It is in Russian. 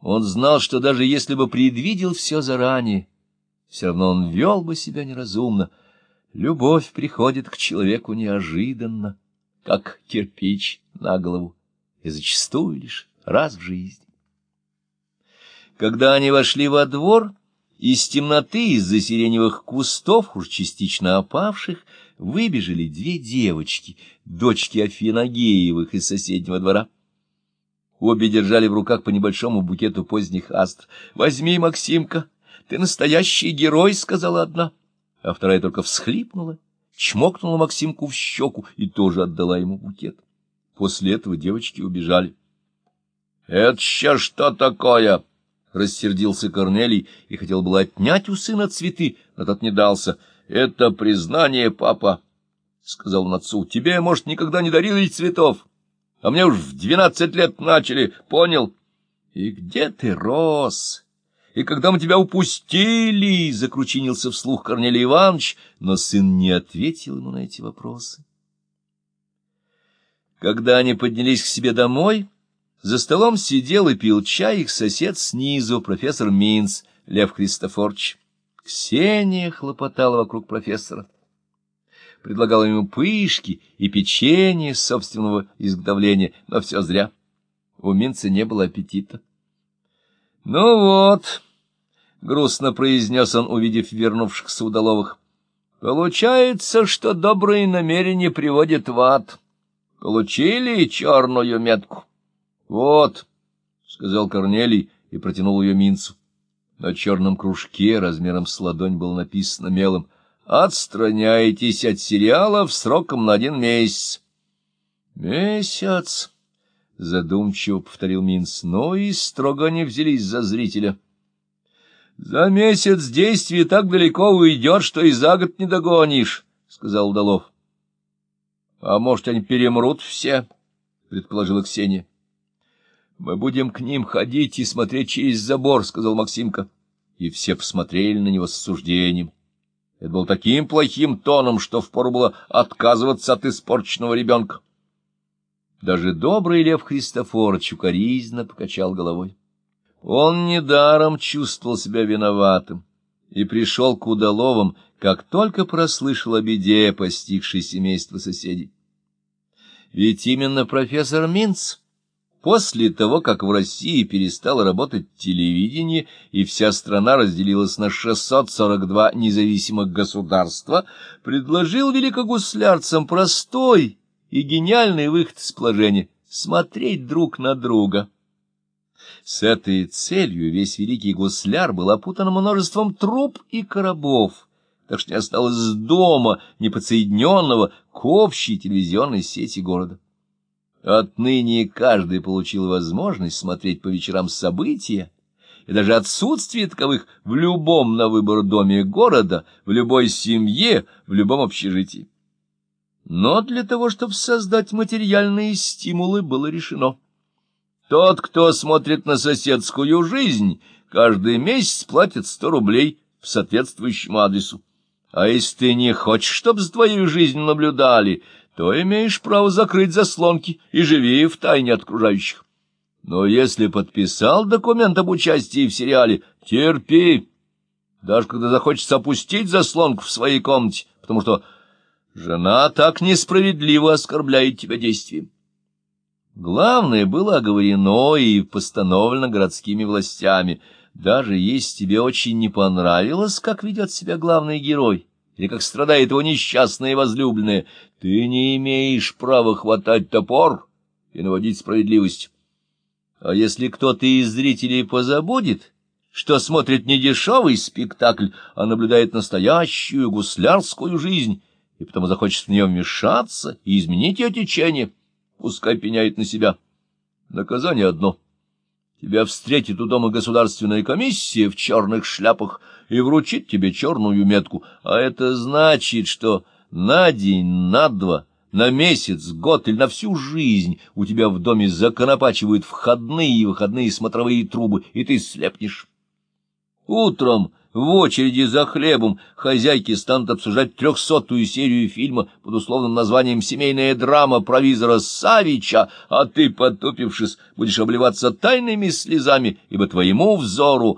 Он знал, что даже если бы предвидел все заранее, все равно он вел бы себя неразумно. Любовь приходит к человеку неожиданно, как кирпич на голову, и зачастую лишь раз в жизни. Когда они вошли во двор, из темноты, из-за сиреневых кустов, уж частично опавших, выбежали две девочки, дочки Афиногеевых из соседнего двора. Обе держали в руках по небольшому букету поздних астр. — Возьми, Максимка, ты настоящий герой, — сказала одна, а вторая только всхлипнула, чмокнула Максимку в щеку и тоже отдала ему букет. После этого девочки убежали. — Это сейчас что такое? — рассердился Корнелий и хотел было отнять у сына цветы, но тот не дался. — Это признание, папа, — сказал он отцу. — Тебе, может, никогда не дарили цветов, а мне уж в двенадцать лет начали, понял? — И где ты рос? И когда мы тебя упустили? — закручинился вслух Корнелий Иванович, но сын не ответил ему на эти вопросы. Когда они поднялись к себе домой... За столом сидел и пил чай их сосед снизу, профессор Минц, Лев Христофорович. Ксения хлопотала вокруг профессора. Предлагала ему пышки и печенье собственного изготовления, но все зря. У Минца не было аппетита. — Ну вот, — грустно произнес он, увидев вернувшихся удаловых, — получается, что добрые намерения приводят в ад. Получили черную метку. — Вот, — сказал Корнелий и протянул ее Минцу. На черном кружке размером с ладонь было написано мелом «Отстраняйтесь от сериалов сроком на один месяц». «Месяц», — задумчиво повторил Минц, — «ну и строго не взялись за зрителя». «За месяц действия так далеко уйдет, что и за год не догонишь», — сказал Удалов. «А может, они перемрут все?» — предположила Ксения. — Мы будем к ним ходить и смотреть через забор, — сказал Максимка. И все посмотрели на него с осуждением. Это был таким плохим тоном, что впору было отказываться от испорченного ребенка. Даже добрый Лев Христофорович укоризненно покачал головой. Он недаром чувствовал себя виноватым и пришел к удаловым, как только прослышал о беде, постигшей семейство соседей. Ведь именно профессор Минц После того, как в России перестало работать телевидение и вся страна разделилась на 642 независимых государства, предложил великогуслярцам простой и гениальный выход из положения — смотреть друг на друга. С этой целью весь великий гусляр был опутан множеством труп и коробов, так что не осталось дома, неподсоединенного к общей телевизионной сети города. Отныне каждый получил возможность смотреть по вечерам события, и даже отсутствие таковых в любом на выбор доме города, в любой семье, в любом общежитии. Но для того, чтобы создать материальные стимулы, было решено. Тот, кто смотрит на соседскую жизнь, каждый месяц платит сто рублей в соответствующем адресу. А если ты не хочешь, чтобы за твою жизнь наблюдали, то имеешь право закрыть заслонки и живи в тайне от окружающих. Но если подписал документ об участии в сериале, терпи, даже когда захочется опустить заслонку в своей комнате, потому что жена так несправедливо оскорбляет тебя действием. Главное было оговорено и постановлено городскими властями. Даже если тебе очень не понравилось, как ведет себя главный герой, или как страдает его несчастная возлюбленная, ты не имеешь права хватать топор и наводить справедливость. А если кто-то из зрителей позабудет, что смотрит не дешевый спектакль, а наблюдает настоящую гуслярскую жизнь, и потому захочет в нее вмешаться и изменить ее течение, пускай пеняет на себя. Наказание одно — Тебя встретит у дома государственная комиссия в черных шляпах и вручит тебе черную метку, а это значит, что на день, на два, на месяц, год или на всю жизнь у тебя в доме законопачивают входные и выходные смотровые трубы, и ты слепнешь. Утром в очереди за хлебом хозяйки станут обсуждать трехсотую серию фильма под условным названием «Семейная драма провизора Савича», а ты, потупившись, будешь обливаться тайными слезами, ибо твоему взору